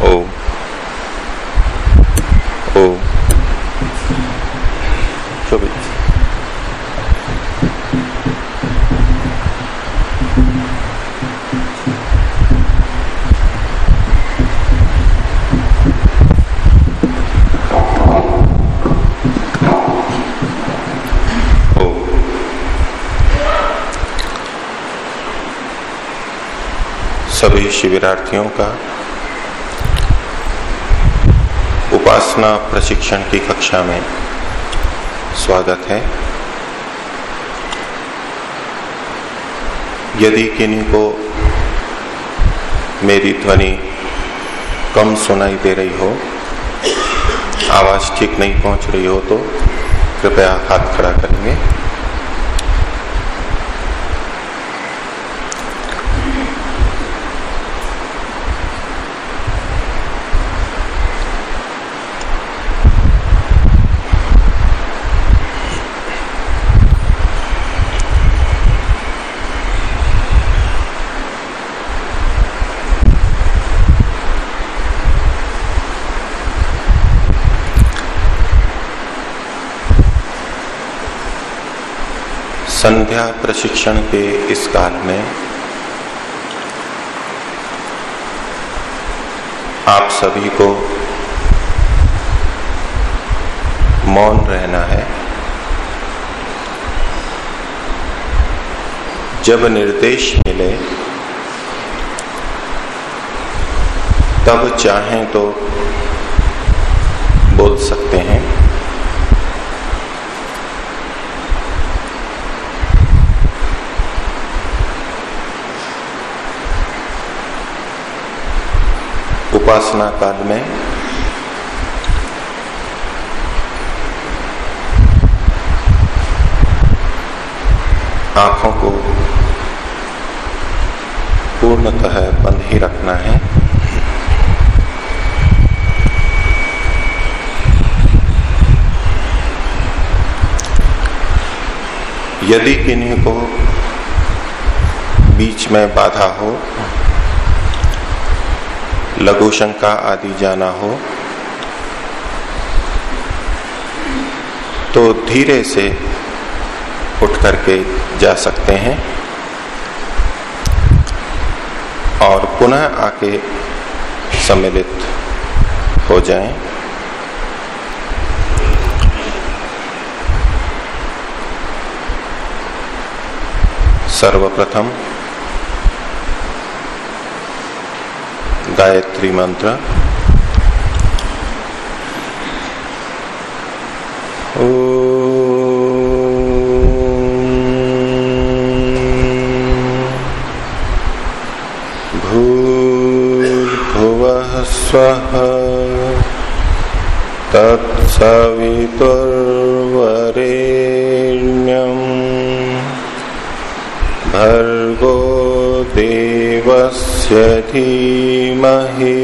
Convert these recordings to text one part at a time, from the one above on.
ओ ओ सभी शिविरार्थियों का उपासना प्रशिक्षण की कक्षा में स्वागत है। यदि किन्हीं को मेरी ध्वनि कम सुनाई दे रही हो, आवाज़ ठीक नहीं पहुँच रही हो तो कृपया हाथ खड़ा करेंगे। संध्या प्रशिक्षण के इस काल में आप सभी को मौन रहना है। जब निर्देश मिले, तब चाहें तो बोल सकते हैं। उपासना काल में। आँखों को पूर्णतः बंद ही रखना है। यदि किन्हीं को बीच में बाधा हो लघु शंका आदि जाना हो। तो धीरे से उठ करके जा सकते हैं। और पुनः आके सम्मिलित हो जाएँ। सर्वप्रथम गायत्री मंत्र। भूर्भुव स्व तत्सवितुर्वरेण्यम भर्गो देवस्य धीमहि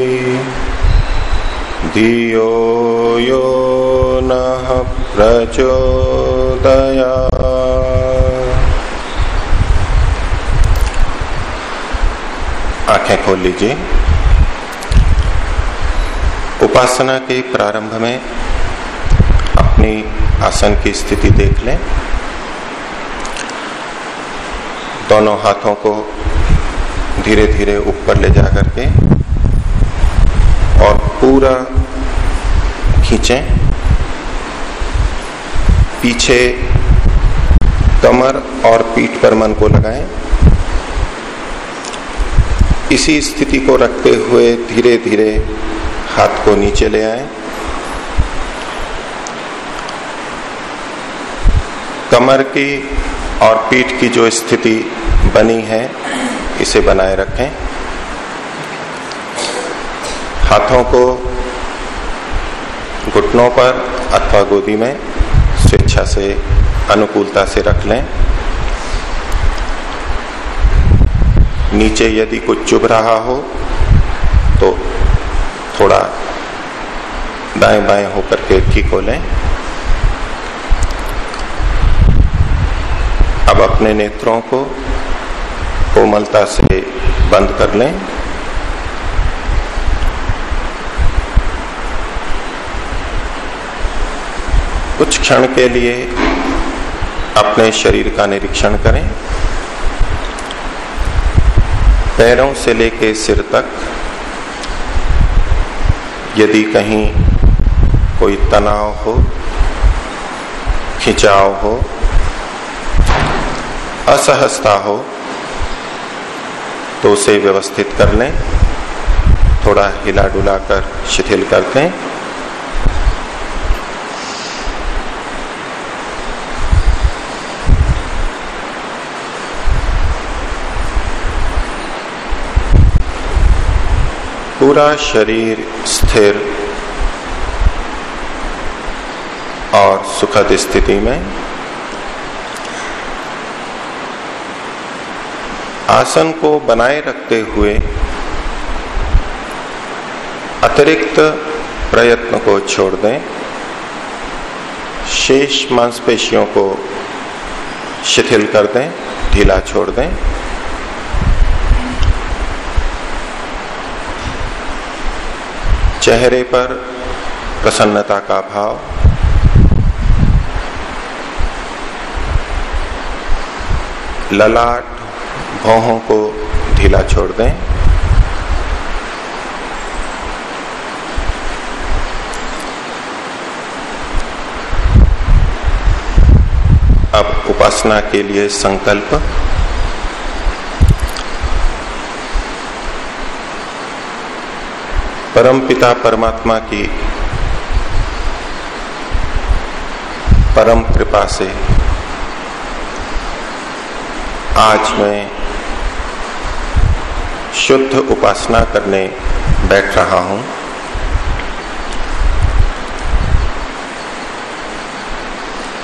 धियो यो नः प्रचोदया आँखें खोल लीजिए उपासना के प्रारंभ में अपनी आसन की स्थिति देख लें। दोनों हाथों को धीरे धीरे ऊपर ले जाकर के और पूरा खींचें। पीछे कमर और पीठ पर मन को लगाएँ। इसी स्थिति को रखते हुए धीरे धीरे हाथ को नीचे ले आए। कमर की और पीठ की जो स्थिति बनी है, इसे बनाए रखें। हाथों को घुटनों पर अथवा गोदी में स्वेच्छा से, अनुकूलता से रख लें। नीचे यदि कुछ चुभ रहा हो तो थोड़ा दाएँ बाएँ होकर के ठीक हो लें अब अपने नेत्रों को कोमलता से बंद कर लें। कुछ क्षण के लिए अपने शरीर का निरीक्षण करें। पैरों से लेके सिर तक, यदि कहीं कोई तनाव हो, खिंचाव हो, असहजता हो तो उसे व्यवस्थित कर लें, थोड़ा हिला डुला कर, शिथिल करते हैं पूरा शरीर स्थिर और सुखद स्थिति में। आसन को बनाए रखते हुए अतिरिक्त प्रयत्न को छोड़ दें। शेष मांसपेशियों को शिथिल कर दें, ढीला छोड़ दें। चेहरे पर प्रसन्नता का भाव। ललाट भौहों को ढीला छोड़ दें। अब उपासना के लिए संकल्प। परम पिता परमात्मा की परम कृपा से आज मैं शुद्ध उपासना करने बैठ रहा हूँ।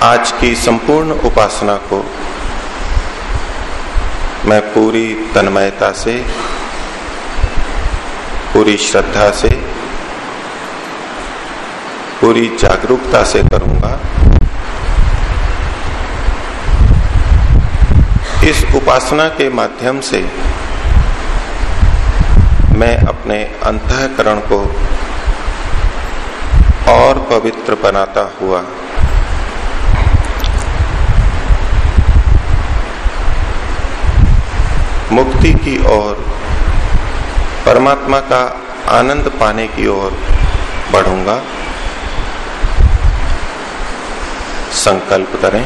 आज की संपूर्ण उपासना को मैं पूरी तन्मयता से पूरी श्रद्धा से, पूरी जागरूकता से करूँगा। इस उपासना के माध्यम से मैं अपने अंतकरण को और पवित्र बनाता हुआ मुक्ति की ओर परमात्मा का आनंद पाने की ओर बढ़ूँगा। संकल्प करें।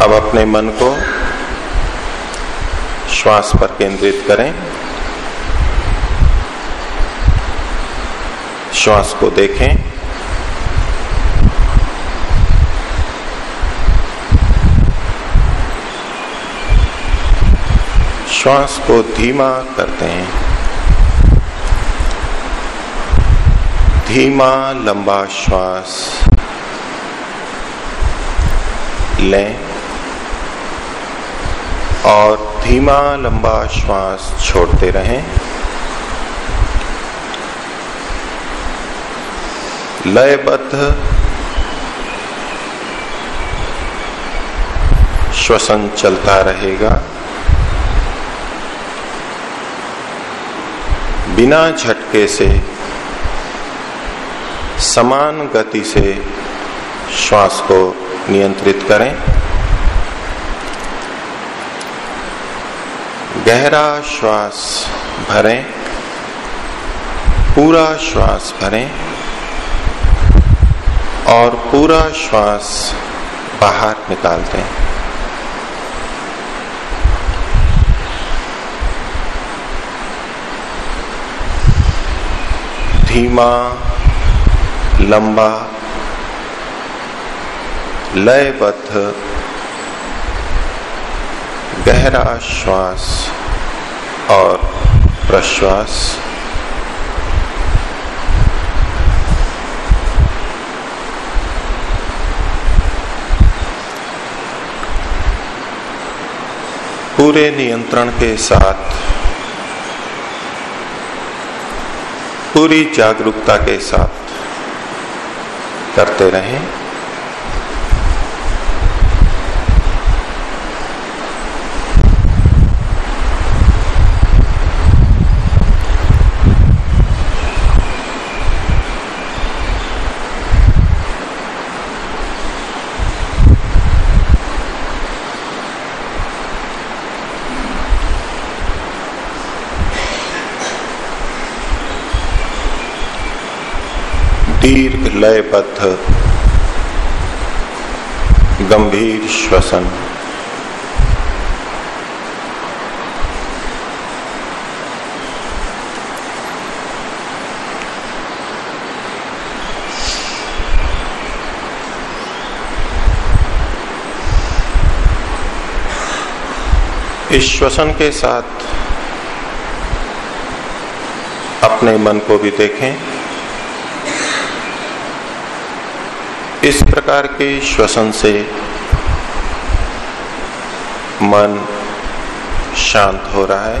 अब अपने मन को श्वास पर केंद्रित करें। श्वास को देखें। श्वास को धीमा करते हैं। धीमा, लंबा श्वास लें और धीमा, लंबा श्वास छोड़ते रहें। लयबद्ध श्वसन चलता रहेगा। बिना झटके से, समान गति से श्वास को नियंत्रित करें। गहरा श्वास भरें, पूरा श्वास भरें और पूरा श्वास बाहर निकाल दें धीमा लंबा लयबद्ध गहरा श्वास और प्रश्वास। पूरे नियंत्रण के साथ पूरी जागरूकता के साथ करते रहें। लयबद्ध गंभीर श्वसन। इस श्वसन के साथ अपने मन को भी देखें। इस प्रकार के श्वसन से मन शांत हो रहा है।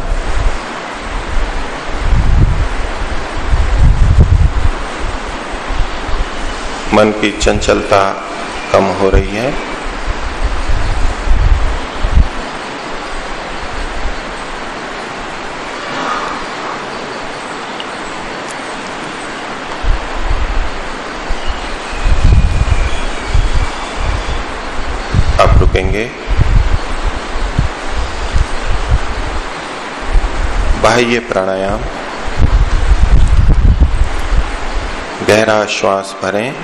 मन की चंचलता कम हो रही है। रुकेंगे बाह्य प्राणायाम। गहरा श्वास भरें।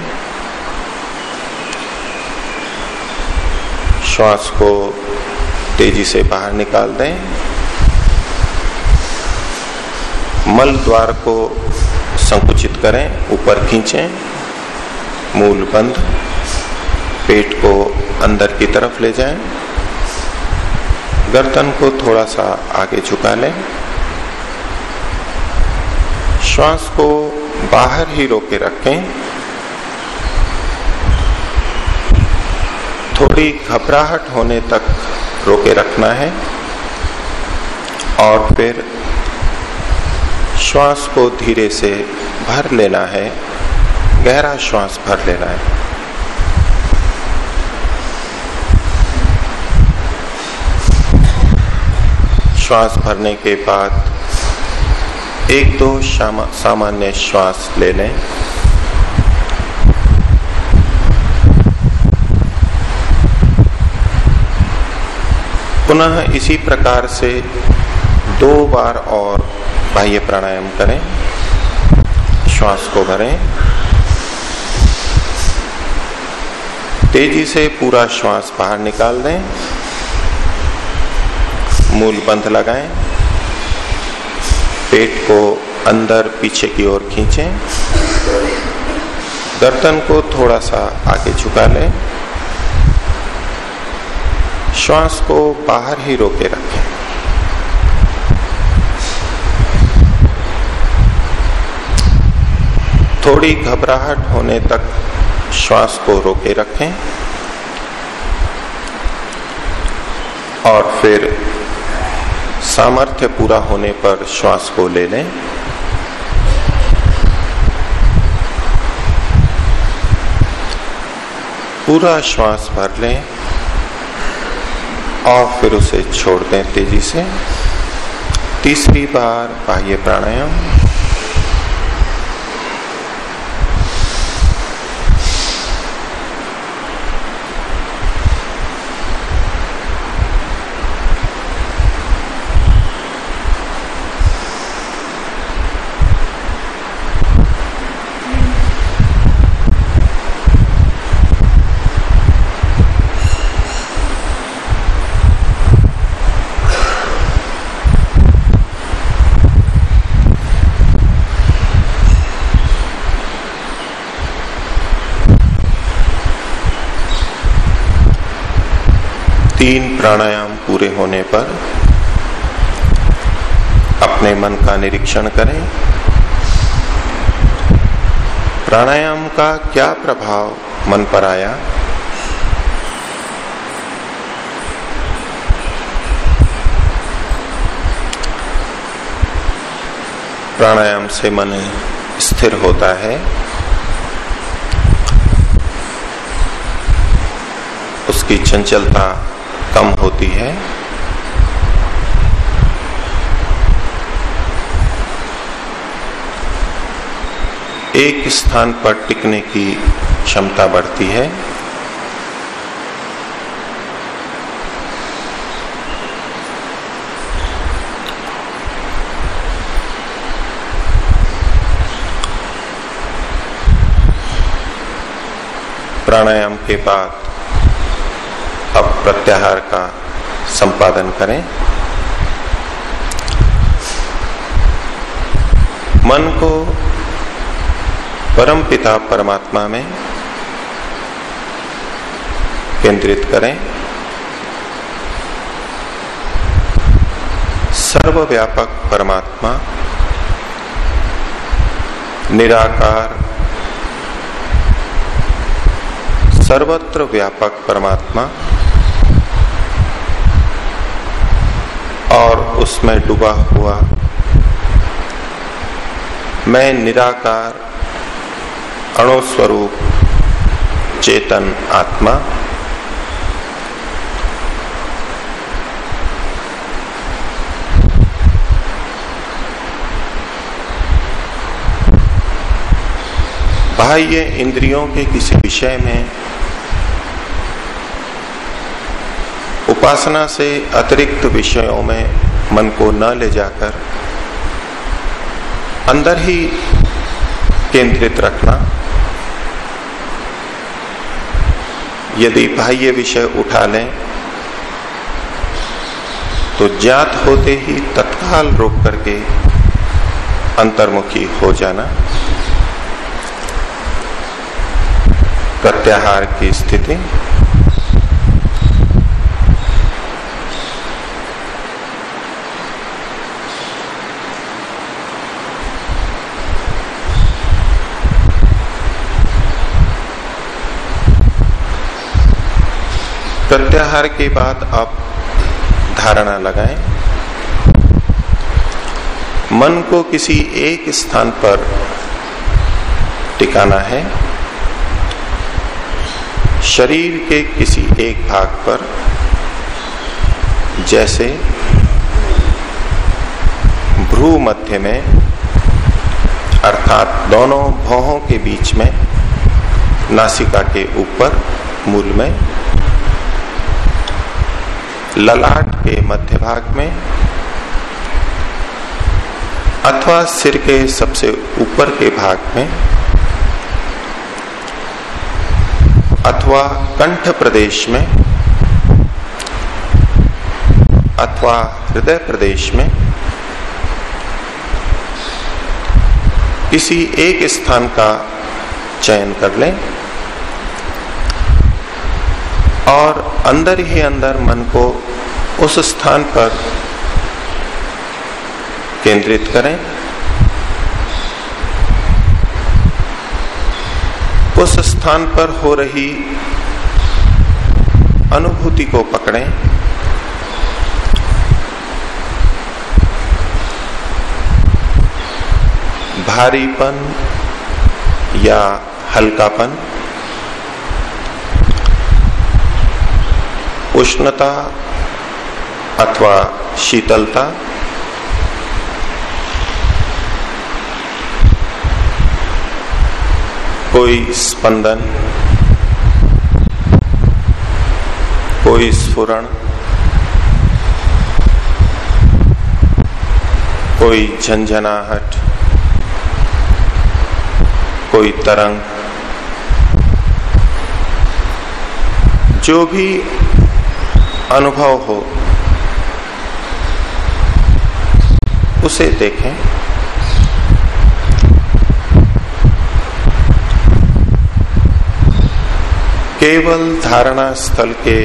श्वास को तेज़ी से बाहर निकाल दें। मल द्वार को संकुचित करें, ऊपर खींचें। मूल बंद। पेट को अंदर की तरफ़ ले जाएँ, गर्दन को थोड़ा सा आगे झुका लें। श्वास को बाहर ही रोके रखें। थोड़ी घबराहट होने तक रोके रखना है। और फिर श्वास को धीरे से भर लेना है। गहरा श्वास भर लेना है। श्वास भरने के बाद एक दो सामान्य श्वास ले लें। पुनः इसी प्रकार से दो बार और बाह्य प्राणायाम करें। श्वास को भरें। तेज़ी से पूरा श्वास बाहर निकाल दें। मूल बंध लगाएँ, पेट को अंदर पीछे की ओर खींचें, गर्दन को थोड़ा सा आगे झुका लें, श्वास को बाहर ही रोके रखें। थोड़ी घबराहट होने तक श्वास को रोके रखें और फिर सामर्थ्य पूरा होने पर श्वास को ले लें। पूरा श्वास भर लें और फिर उसे छोड़ दें तेज़ी से। तीसरी बार बाह्य प्राणायाम। प्राणायाम पूरे होने पर अपने मन का निरीक्षण करें। प्राणायाम का क्या प्रभाव मन पर आया? प्राणायाम से मन स्थिर होता है। उसकी चंचलता कम होती है। एक स्थान पर टिकने की क्षमता बढ़ती है। प्राणायाम के बाद प्रत्याहार का संपादन करें। मन को परम पिता परमात्मा में केंद्रित करें। सर्वव्यापक परमात्मा, निराकार, सर्वत्र व्यापक परमात्मा और उसमें डूबा हुआ। मैं निराकार, अणुस्वरूप, चेतन आत्मा। बाह्य इंद्रियों के किसी विषय में उपासना से अतिरिक्त विषयों में मन को न ले जाकर अंदर ही केंद्रित रखना। यदि बाह्य विषय उठा लें तो ज्ञात होते ही तत्काल रोक करके अंतर्मुखी हो जाना। प्रत्याहार की स्थिति प्रत्याहार के बाद आप धारणा लगाएँ। मन को किसी एक स्थान पर टिकाना है। शरीर के किसी एक भाग पर, जैसे भ्रू मध्य में, अर्थात दोनों भौहों के बीच में, नासिका के ऊपर, मूल में ललाट के मध्य भाग में, अथवा सिर के सबसे ऊपर के भाग में, अथवा कंठ प्रदेश में, अथवा हृदय प्रदेश में, किसी एक स्थान का चयन कर लें और अंदर ही अंदर मन को उस स्थान पर केंद्रित करें। उस स्थान पर हो रही अनुभूति को पकड़ें। भारीपन या हल्कापन, उष्णता अथवा शीतलता। कोई स्पंदन। कोई स्फुरण। कोई झंझनाहट। कोई तरंग। जो भी अनुभव हो उसे देखें। केवल धारणा स्थल के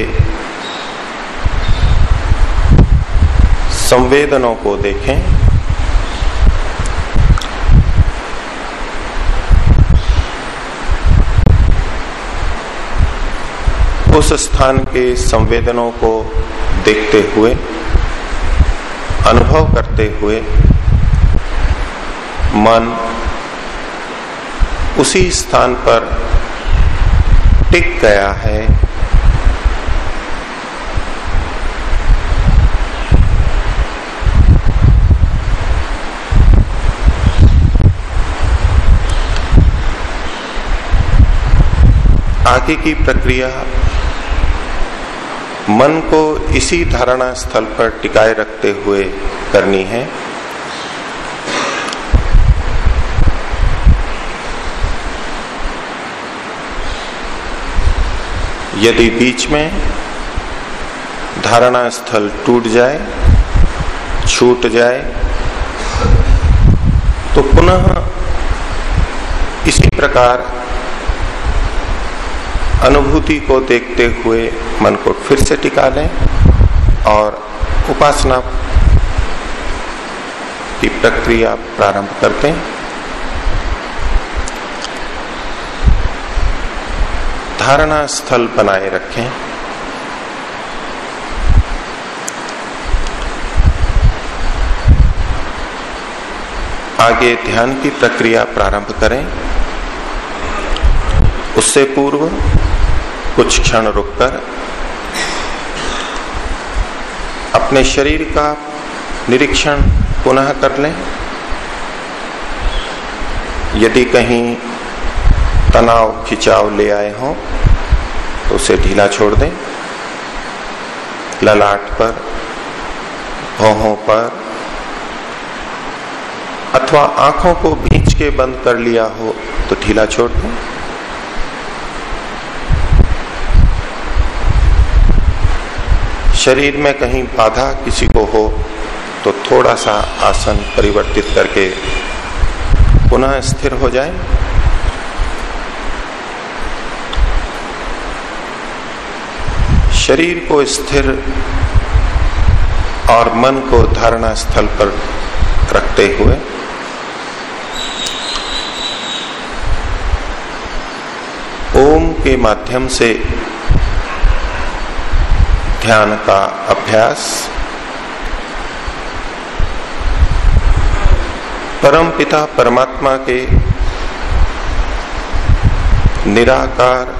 संवेदनों को देखें। उस स्थान के संवेदनों को देखते हुए अनुभव करते हुए मन उसी स्थान पर टिक गया है। आगे की प्रक्रिया मन को इसी धारणा स्थल पर टिकाए रखते हुए करनी है। यदि बीच में धारणा स्थल टूट जाए, छूट जाए तो पुनः इसी प्रकार अनुभूति को देखते हुए मन को फिर से टिका लें और उपासना की प्रक्रिया प्रारंभ करते हैं। धारणा स्थल बनाए रखें। आगे ध्यान की प्रक्रिया प्रारंभ करें। उससे पूर्व कुछ क्षण रुककर अपने शरीर का निरीक्षण पुनः कर लें। यदि कहीं तनाव, खिंचाव ले आए हों तो उसे ढीला छोड़ दें। ललाट पर भौहों पर, अथवा आँखों को भींच के बंद कर लिया हो तो ढीला छोड़ दें। शरीर में कहीं बाधा किसी को हो तो थोड़ा सा आसन परिवर्तित करके पुनः स्थिर हो जाए। शरीर को स्थिर और मन को धारणा स्थल पर रखते हुए ओम के माध्यम से ध्यान का अभ्यास। परम पिता परमात्मा के निराकार,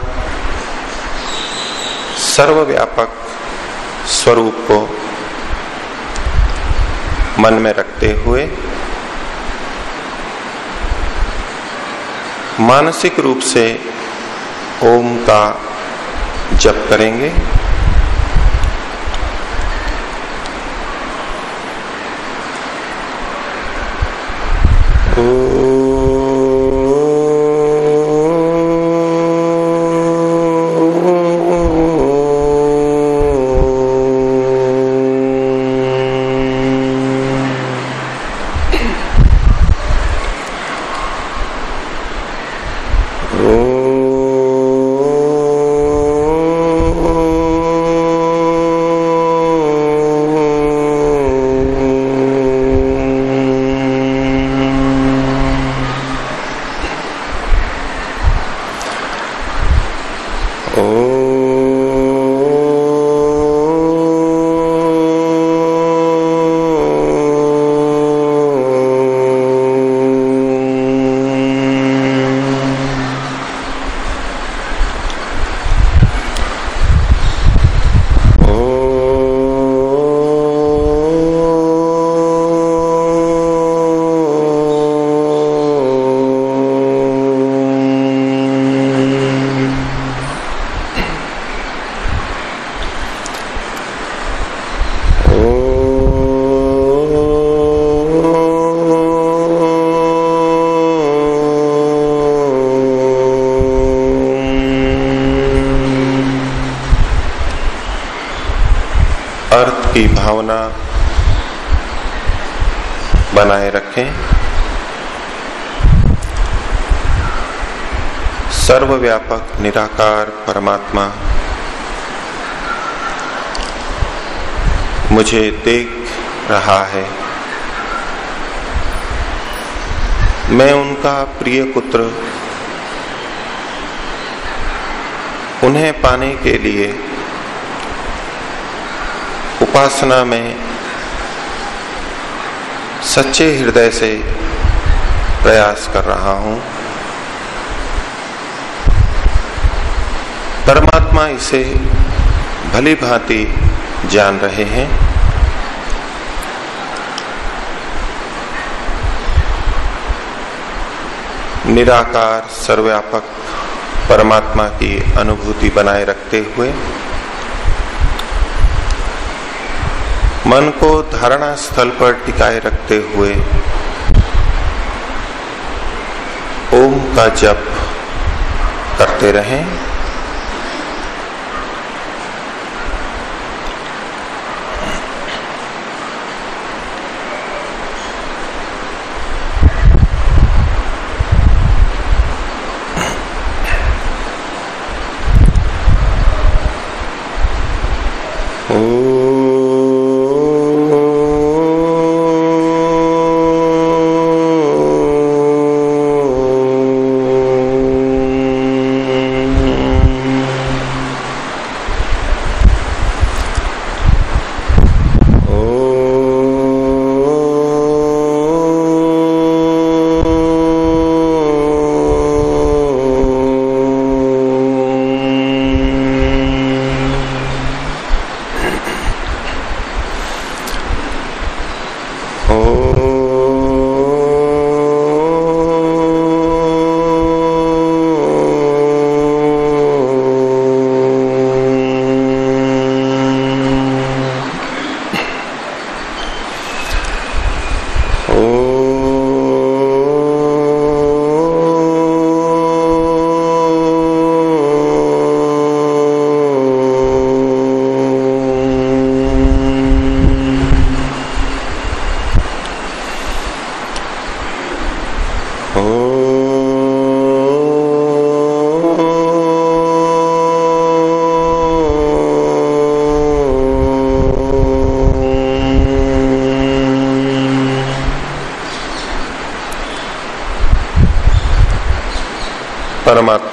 सर्वव्यापक स्वरूप को मन में रखते हुए मानसिक रूप से ओम का जप करेंगे। निराकार परमात्मा, मुझे देख रहा है। मैं उनका प्रिय पुत्र, उन्हें पाने के लिए उपासना में सच्चे हृदय से प्रयास कर रहा हूँ। परमात्मा इसे भली भांति जान रहे हैं। निराकार, सर्वव्यापक परमात्मा की अनुभूति बनाए रखते हुए मन को धारणा स्थल पर टिकाए रखते हुए ओम का जप करते रहें।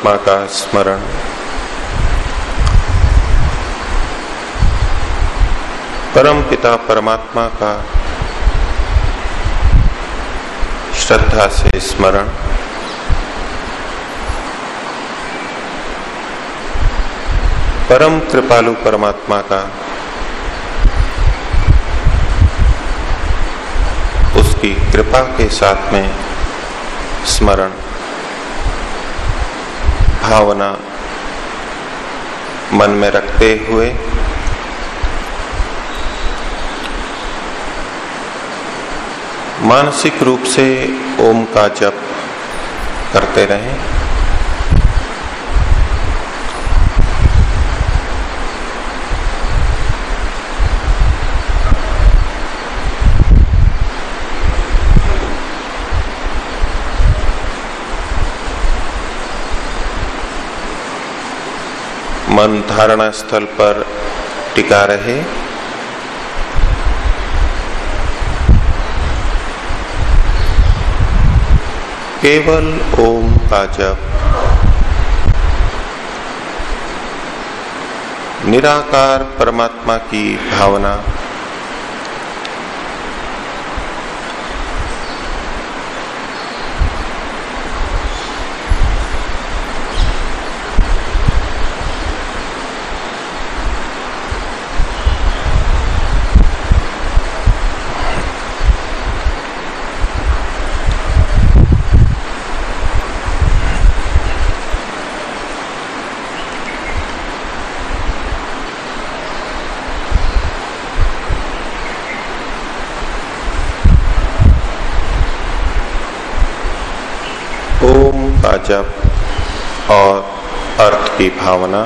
परमात्मा का स्मरण। परम पिता परमात्मा का श्रद्धा से स्मरण। परम कृपालु परमात्मा का उसकी कृपा के साथ में स्मरण। भावना मन में रखते हुए मानसिक रूप से ओम का जप करते रहें। मन धारणा स्थल पर टिका रहे। केवल ओम का जप निराकार परमात्मा की भावना। जप और अर्थ की भावना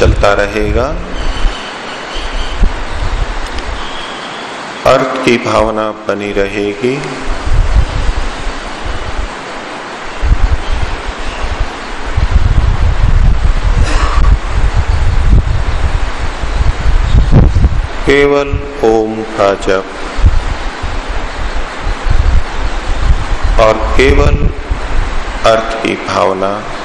चलता रहेगा। अर्थ की भावना बनी रहेगी। केवल ओम का जप और केवल अर्थ की भावना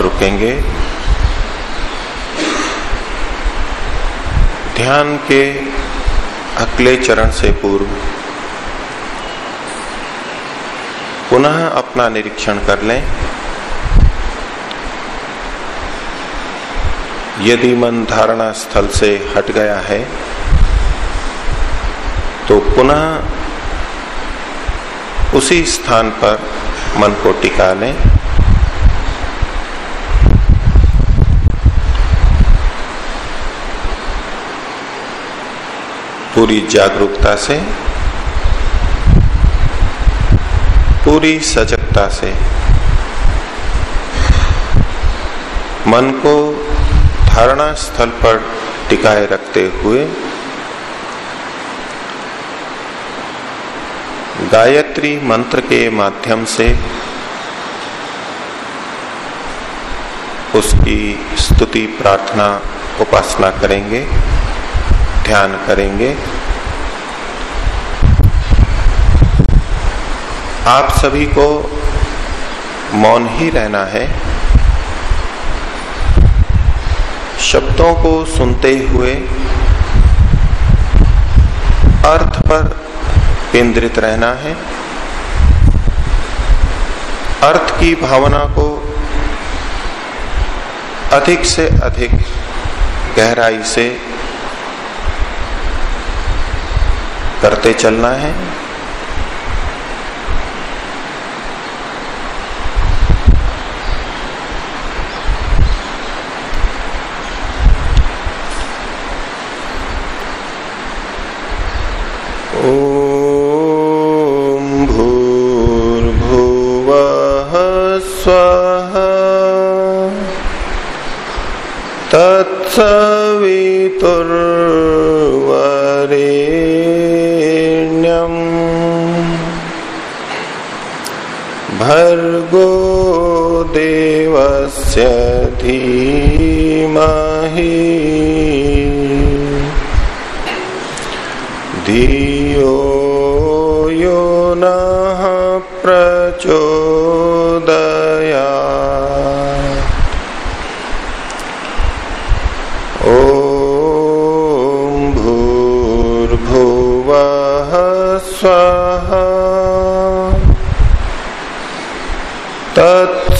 रुकेंगे। ध्यान के अगले चरण से पूर्व पुनः अपना निरीक्षण कर लें। यदि मन धारणा स्थल से हट गया है तो पुनः उसी स्थान पर मन को टिका लें। पूरी जागरूकता से, पूरी सजगता से। मन को धारणा स्थल पर टिकाए रखते हुए, गायत्री मंत्र के माध्यम से उसकी स्तुति, प्रार्थना, उपासना करेंगे। ध्यान करेंगे। आप सभी को मौन ही रहना है। शब्दों को सुनते हुए अर्थ पर केंद्रित रहना है। अर्थ की भावना को अधिक से अधिक गहराई से करते चलना है।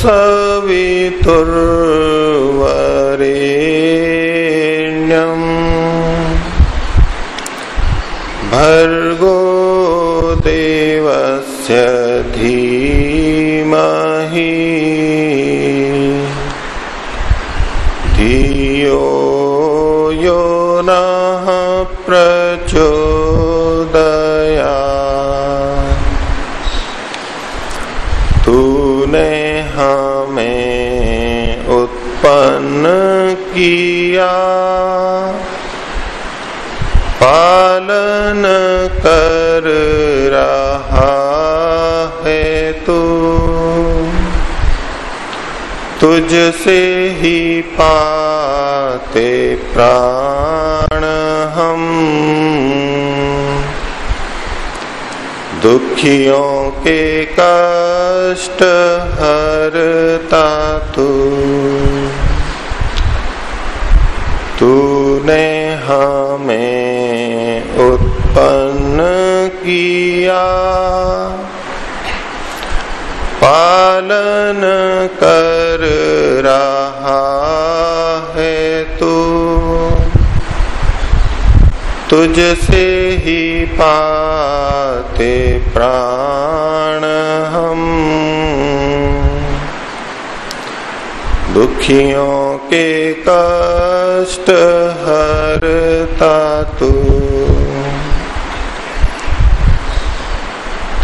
सवितुर्वरेण्यम् भर्गो देवस्य तुझसे ही पाते प्राण हम। दुखियों के कष्ट हरता तू। हमें उत्पन्न किया। पालन कर रहा है तू। तुझसे ही पाते प्राण हम। दुखियों के कष्ट हरता तू।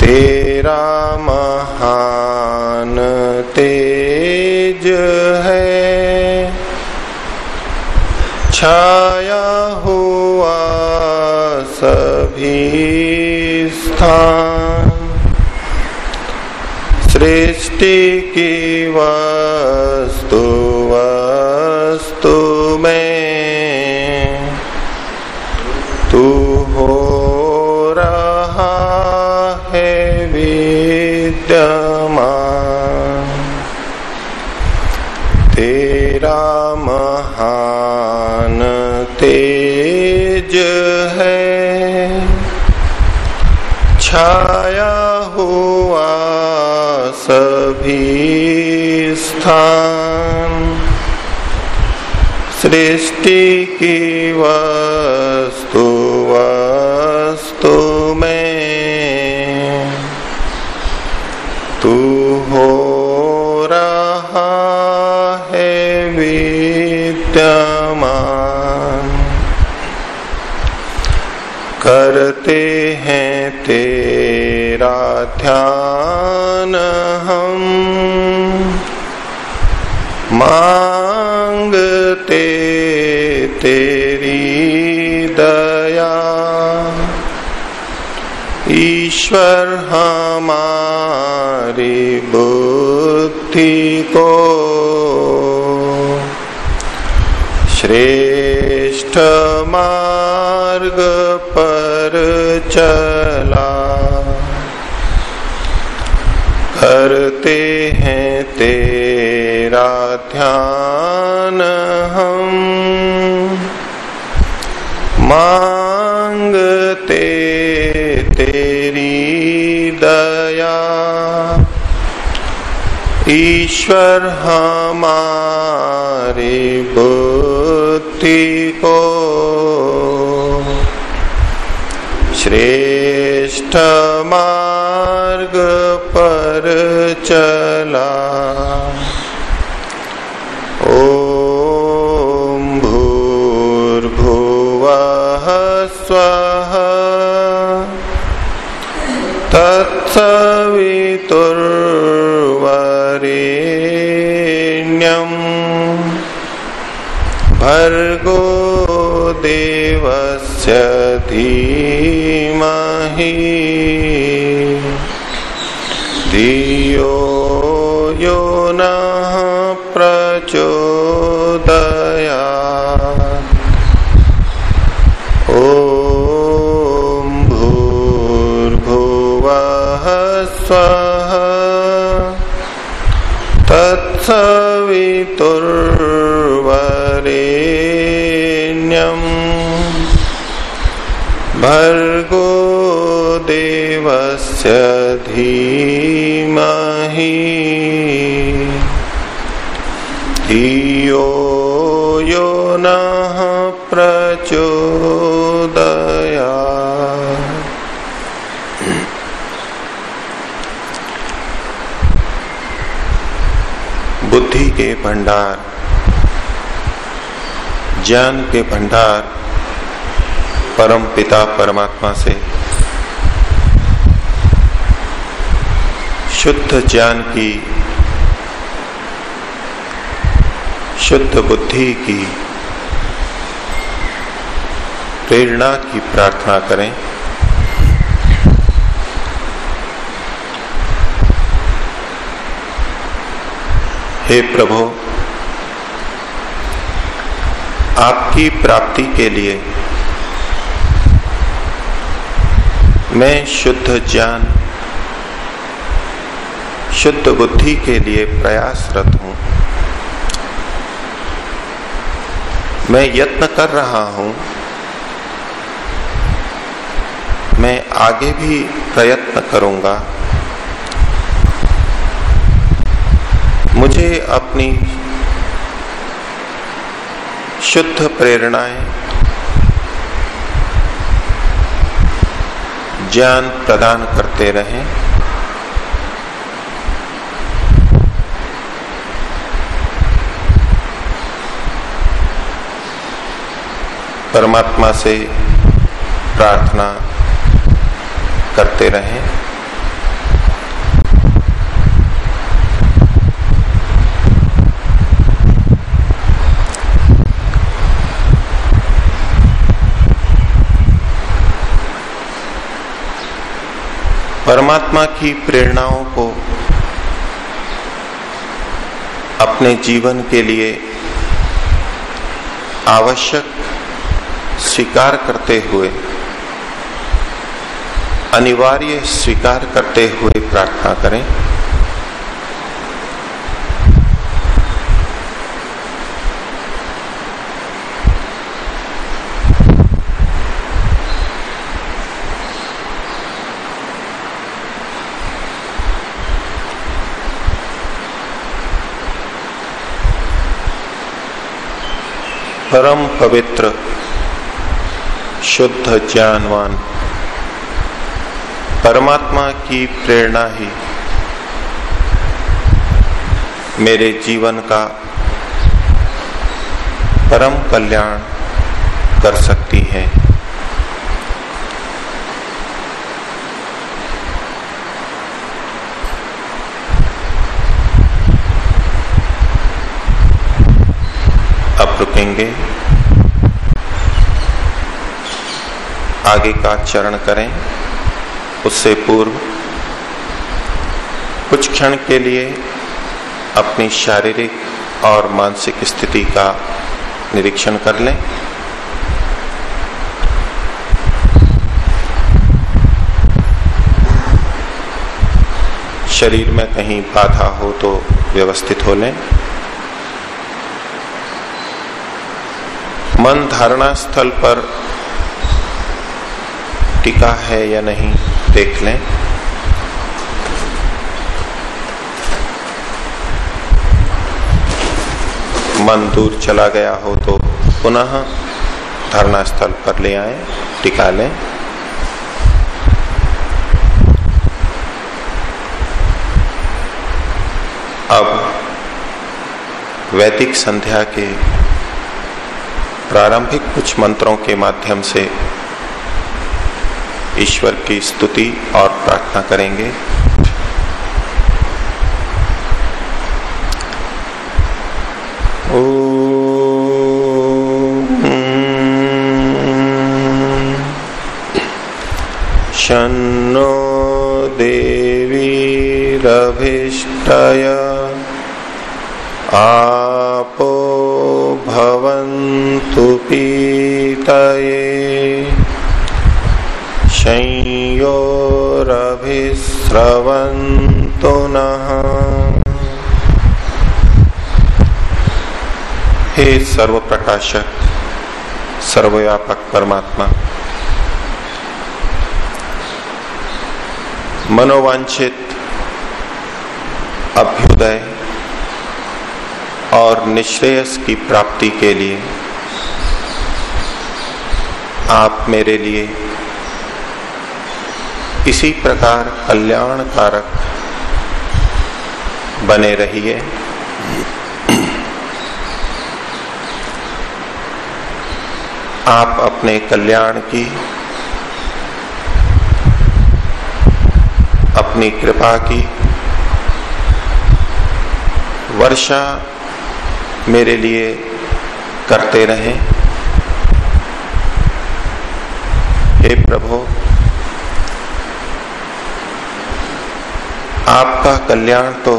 तेरा महान तेज है। छाया हुआ सभी स्थान। सृष्टि की वस्तु वस्तु में तू हो रहा है विद्यमान। तेरा महान तेज है। छाया हुआ सभी स्थान सृष्टि की वस्तु वस्तु करते हैं तेरा ध्यान हम। मान ईश्वर हमारी बुद्धि को श्रेष्ठ मार्ग पर चला। करते हैं तेरा ध्यान हम। मांगते ईश्वर हमारी बुद्धि को श्रेष्ठ मार्ग पर चला। ओम भूर्भुव स्व तत्सवितुर्वरेण्यम देवस्य भर्गो देवस्य धीमहि। धियो यो नः प्रचोदया बुद्धि के भंडार ज्ञान के भंडार परम पिता परमात्मा से। शुद्ध ज्ञान की, शुद्ध बुद्धि की, प्रेरणा की प्रार्थना करें। हे प्रभु, आपकी प्राप्ति के लिए मैं शुद्ध ज्ञान, शुद्ध बुद्धि के लिए प्रयासरत हूँ। मैं यत्न कर रहा हूँ। मैं आगे भी प्रयत्न करूँगा। मुझे अपनी शुद्ध प्रेरणाएँ ज्ञान प्रदान करते रहें। परमात्मा से प्रार्थना करते रहें। परमात्मा की प्रेरणाओं को अपने जीवन के लिए आवश्यक स्वीकार करते हुए, अनिवार्य स्वीकार करते हुए प्रार्थना करें। परम पवित्र, शुद्ध, ज्ञानवान। परमात्मा की प्रेरणा ही मेरे जीवन का परम कल्याण कर सकती है। रुकेंगे आगे का चरण करें। उससे पूर्व कुछ क्षण के लिए अपनी शारीरिक और मानसिक स्थिति का निरीक्षण कर लें। शरीर में कहीं बाधा हो तो व्यवस्थित हो लें। मन धारणा स्थल पर टिका है या नहीं, देख लें। मन दूर चला गया हो तो पुनः धरना स्थल पर ले आए, टिका लें। अब वैदिक संध्या के प्रारंभिक कुछ मंत्रों के माध्यम से ईश्वर की स्तुति और प्रार्थना करेंगे। शन्नो देवीरभिष्टय आपो भवन्तु पीतये संयोरभिस्रवन्तु हे सर्व प्रकाशक सर्वव्यापक परमात्मा, मनोवांछित अभ्युदय और निश्रेयस की प्राप्ति के लिए आप मेरे लिए इसी प्रकार कल्याण कारक बने रहिए। आप अपने कल्याण की, अपनी कृपा की वर्षा मेरे लिए करते रहे। हे प्रभु, आपका कल्याण तो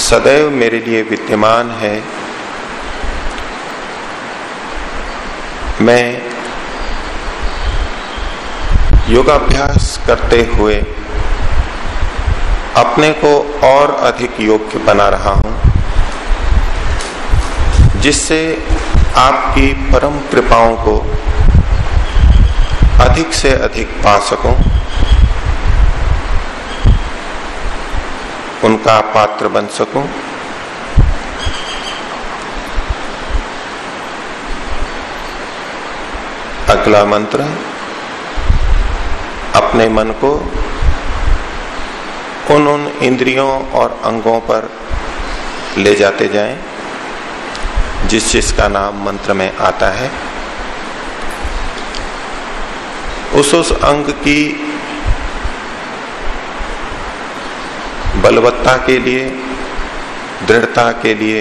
सदैव मेरे लिए विद्यमान है। मैं योगाभ्यास करते हुए अपने को और अधिक योग्य बना रहा हूँ, जिससे आपकी परम कृपाओं को अधिक से अधिक पा सकूँ उनका पात्र बन सकूँ। अगला मंत्र, अपने मन को उन उन इंद्रियों और अंगों पर ले जाते जाएँ, जिस जिसका नाम मंत्र में आता है। उस उस अंग की बलवत्ता के लिए, दृढ़ता के लिए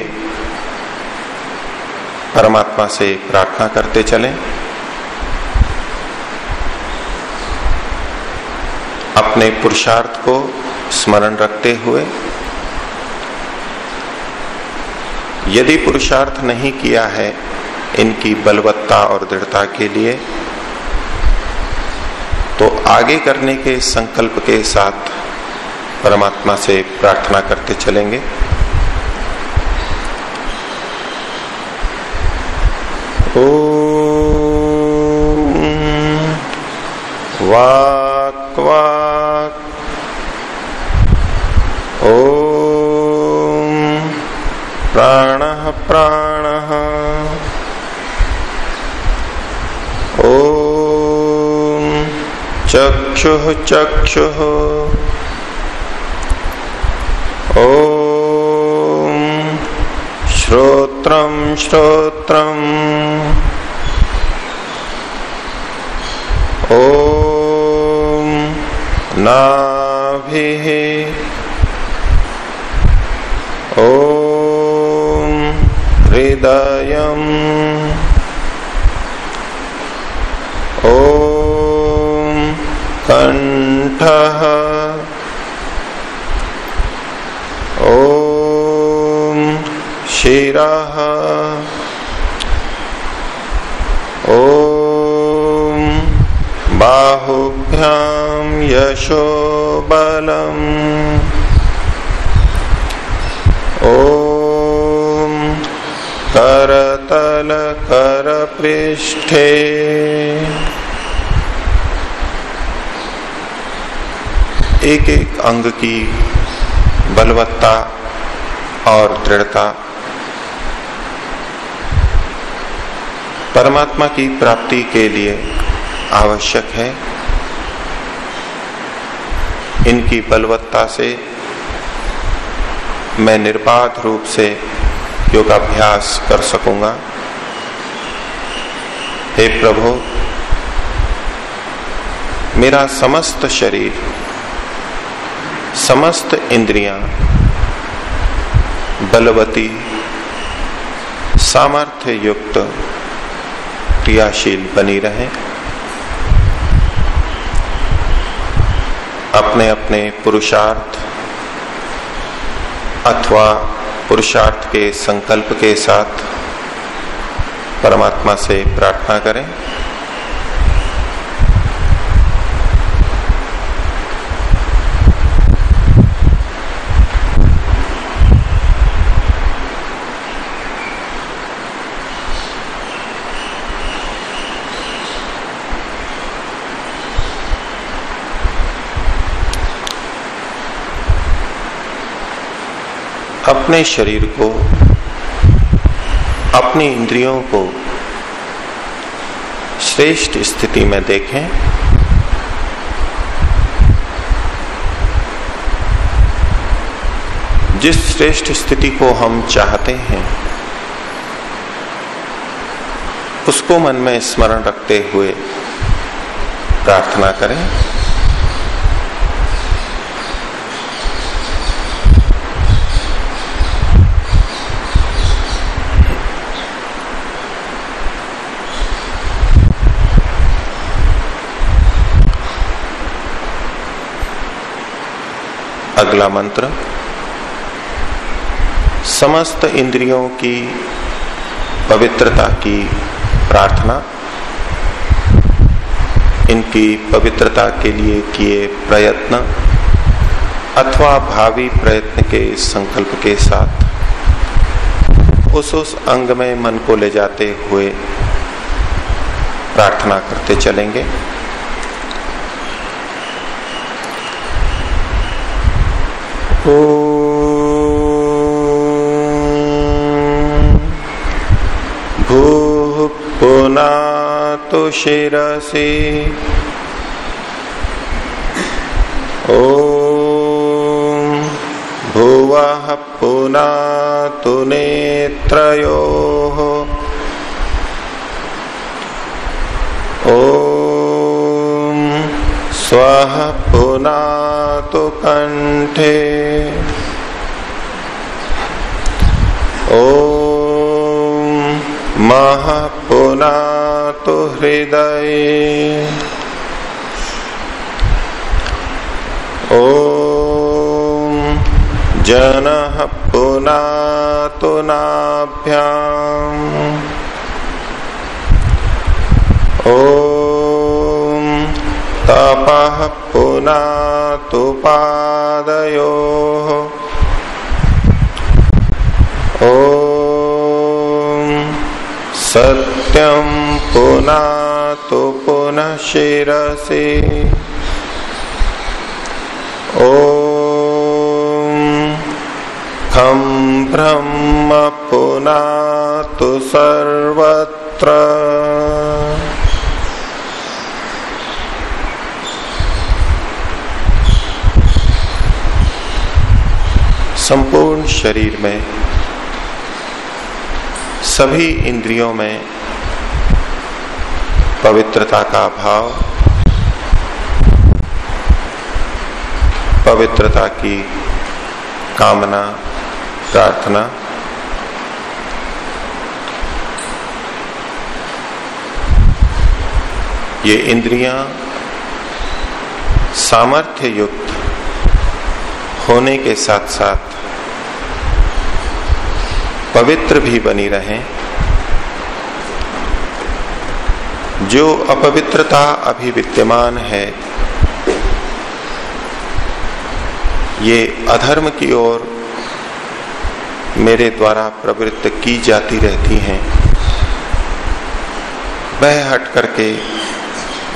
परमात्मा से प्रार्थना करते चलें। अपने पुरुषार्थ को स्मरण रखते हुए, यदि पुरुषार्थ नहीं किया है इनकी बलवत्ता और दृढ़ता के लिए तो आगे करने के संकल्प के साथ परमात्मा से प्रार्थना करते चलेंगे। ओ वाक वाक ओ प्राण प्राण ओ चक्षु चक्षु। ओ श्रोत्र श्रोत्र ओ नाभि। ओ हृदय ओ कंठ ओ शिरा। ओ बाहुभ्याम यशो बलम करतल कर पृष्ठे एक एक अंग की बलवत्ता और दृढ़ता परमात्मा की प्राप्ति के लिए आवश्यक है। इनकी बलवत्ता से मैं निर्बाध रूप से योगाभ्यास कर सकूँगा। हे प्रभु, मेरा समस्त शरीर समस्त इंद्रियाँ, बलवती सामर्थ्य युक्त क्रियाशील बनी रहे। अपने अपने पुरुषार्थ अथवा पुरुषार्थ के संकल्प के साथ परमात्मा से प्रार्थना करें। अपने शरीर को, अपनी इंद्रियों को श्रेष्ठ स्थिति में देखें। जिस श्रेष्ठ स्थिति को हम चाहते हैं, उसको मन में स्मरण रखते हुए प्रार्थना करें। अगला मंत्र। समस्त इंद्रियों की पवित्रता की प्रार्थना। इनकी पवित्रता के लिए किए प्रयत्न अथवा भावी प्रयत्न के संकल्प के साथ उस उस अंग में मन को ले जाते हुए प्रार्थना करते चलेंगे। भू पुना तो शिसी ओ भुव पुना तो नेत्रो ओ स्व पुना तो कंठे। महापुना तो हृदय। ओ जन पुना तो नाभ्याम। ओ तप पुना तो पादयो ओ सत्यम पुना शिसी ओ खम ब्रह्म पुना सर्वत्र। संपूर्ण शरीर में, सभी इंद्रियों में पवित्रता का भाव, पवित्रता की कामना, प्रार्थना, ये इंद्रियाँ सामर्थ्य युक्त होने के साथ साथ पवित्र भी बनी रहे। जो अपवित्रता अभी विद्यमान है, ये अधर्म की ओर मेरे द्वारा प्रवृत्त की जाती रहती हैं। वह हट करके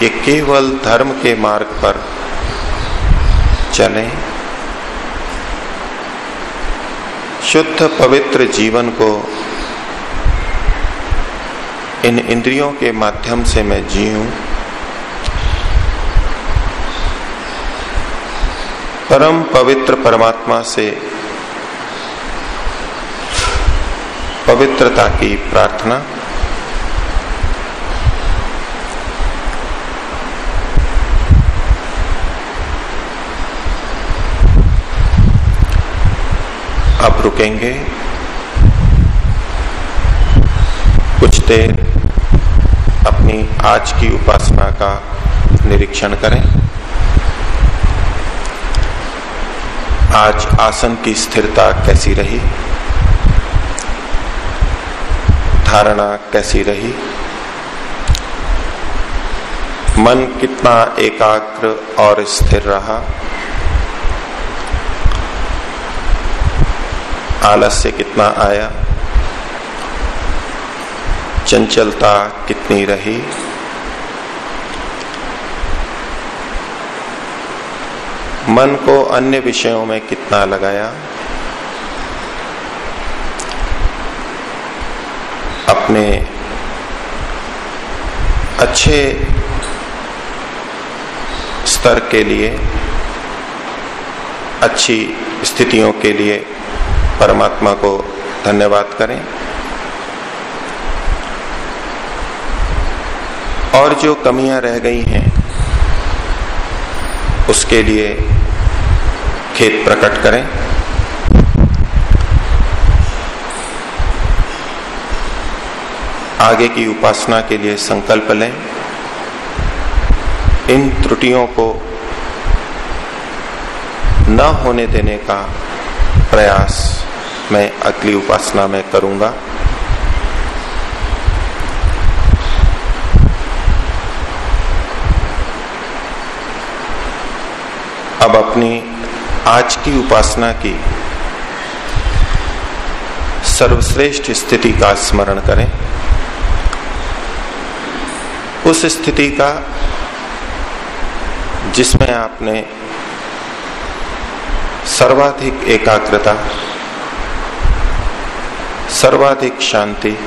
ये केवल धर्म के मार्ग पर चलें। शुद्ध पवित्र जीवन को इन इंद्रियों के माध्यम से मैं जीऊं परम पवित्र परमात्मा से पवित्रता की प्रार्थना। अब रुकेंगे। कुछ देर अपनी आज की उपासना का निरीक्षण करें। आज आसन की स्थिरता कैसी रही? धारणा कैसी रही? मन कितना एकाग्र और स्थिर रहा? आलस्य कितना आया? चंचलता कितनी रही? मन को अन्य विषयों में कितना लगाया? अपने अच्छे स्तर के लिए, अच्छी स्थितियों के लिए परमात्मा को धन्यवाद करें। और जो कमियाँ रह गई हैं, उसके लिए खेत प्रकट करें। आगे की उपासना के लिए संकल्प लें। इन त्रुटियों को न होने देने का प्रयास मैं अगली उपासना में करूँगा। अब अपनी आज की उपासना की सर्वश्रेष्ठ स्थिति का स्मरण करें। उस स्थिति का जिसमें आपने सर्वाधिक एकाग्रता सर्वाधिक शांति,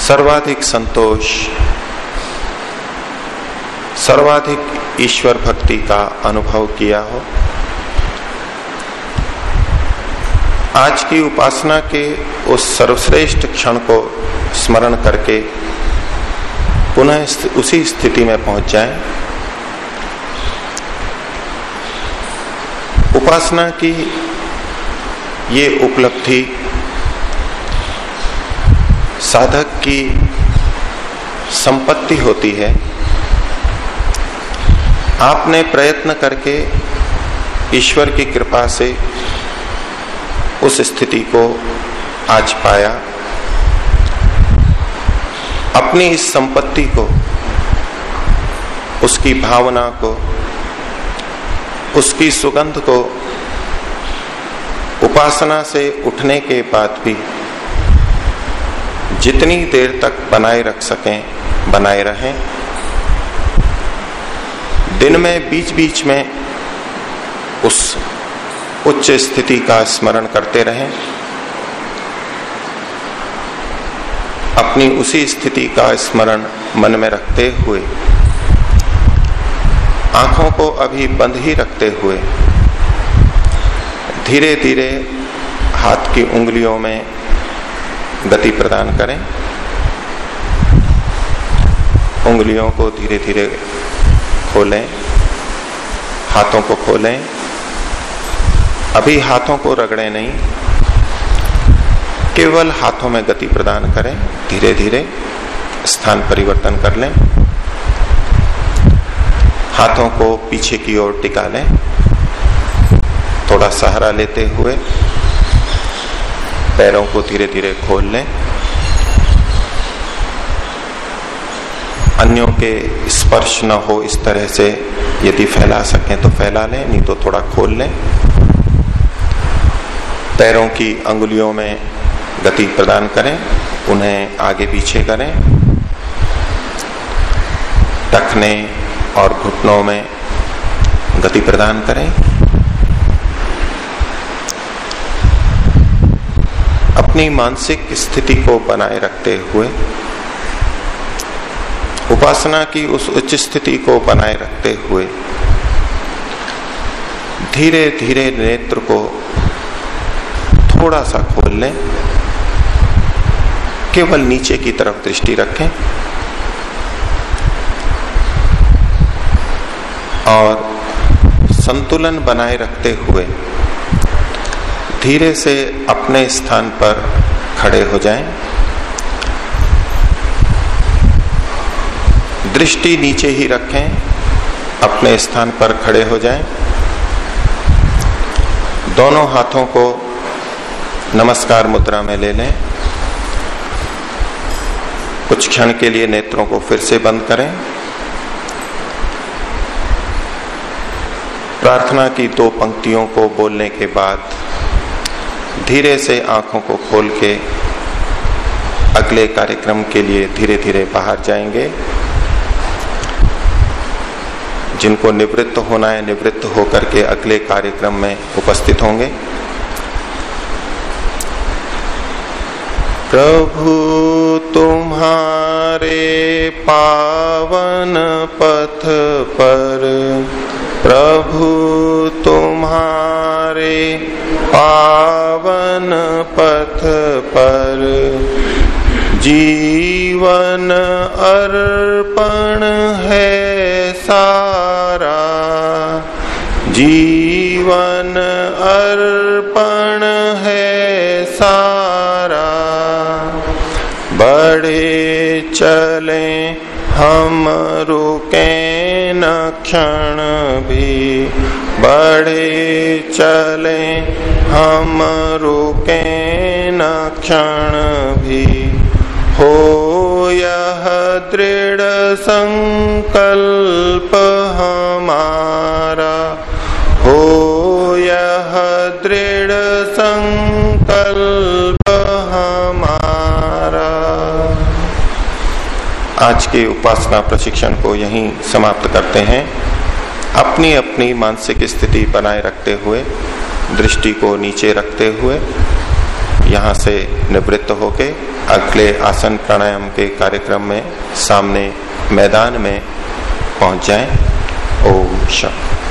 सर्वाधिक संतोष, सर्वाधिक ईश्वर भक्ति का अनुभव किया हो। आज की उपासना के उस सर्वश्रेष्ठ क्षण को स्मरण करके पुनः उसी स्थिति में पहुँच जाएँ। उपासना की ये उपलब्धि साधक की संपत्ति होती है। आपने प्रयत्न करके ईश्वर की कृपा से उस स्थिति को आज पाया। अपनी इस संपत्ति को, उसकी भावना को, उसकी सुगंध को उपासना से उठने के बाद भी जितनी देर तक बनाए रख सकें, बनाए रहें। दिन में बीच बीच में उस उच्च स्थिति का स्मरण करते रहें। अपनी उसी स्थिति का स्मरण मन में रखते हुए, आँखों को अभी बंद ही रखते हुए धीरे धीरे हाथ की उंगलियों में गति प्रदान करें। उंगलियों को धीरे धीरे खोलें। हाथों को खोलें। अभी हाथों को रगड़े नहीं। केवल हाथों में गति प्रदान करें। धीरे धीरे स्थान परिवर्तन कर लें। हाथों को पीछे की ओर टिका लें। थोड़ा सहारा लेते हुए पैरों को धीरे धीरे खोल लें। अन्यों के स्पर्श न हो इस तरह से यदि फैला सकें तो फैला लें, नहीं तो थोड़ा खोल लें। पैरों की अंगुलियों में गति प्रदान करें, उन्हें आगे पीछे करें। टखने और घुटनों में गति प्रदान करें। अपनी मानसिक स्थिति को बनाए रखते हुए, उपासना की उस उच्च स्थिति को बनाए रखते हुए धीरे धीरे नेत्र को थोड़ा सा खोल लें, केवल नीचे की तरफ़ दृष्टि रखें, और संतुलन बनाए रखते हुए धीरे से अपने स्थान पर खड़े हो जाएँ। दृष्टि नीचे ही रखें, अपने स्थान पर खड़े हो जाएँ। दोनों हाथों को नमस्कार मुद्रा में ले लें। कुछ क्षण के लिए नेत्रों को फिर से बंद करें। प्रार्थना की दो पंक्तियों को बोलने के बाद धीरे से आँखों को खोल के अगले कार्यक्रम के लिए धीरे धीरे बाहर जाएँगे। जिनको निवृत्त होना है, निवृत्त होकर के अगले कार्यक्रम में उपस्थित होंगे। प्रभु, तुम्हारे पावन पथ पर प्रभु, तुम्हारे पावन पथ पर जीवन अर्पण है सारा। जीवन अर्पण है सारा। बड़े चले हम रुके न क्षण भी। बड़े चले हम रुके न क्षण भी। हो यह दृढ़ संकल्प हमारा। हो यह दृढ़ संकल्प हमारा। आज के उपासना प्रशिक्षण को यहीं समाप्त करते हैं। अपनी अपनी मानसिक स्थिति बनाए रखते हुए दृष्टि को नीचे रखते हुए यहाँ से निवृत्त होके अगले आसन प्राणायाम के कार्यक्रम में सामने मैदान में पहुँच जाए। ओम शांति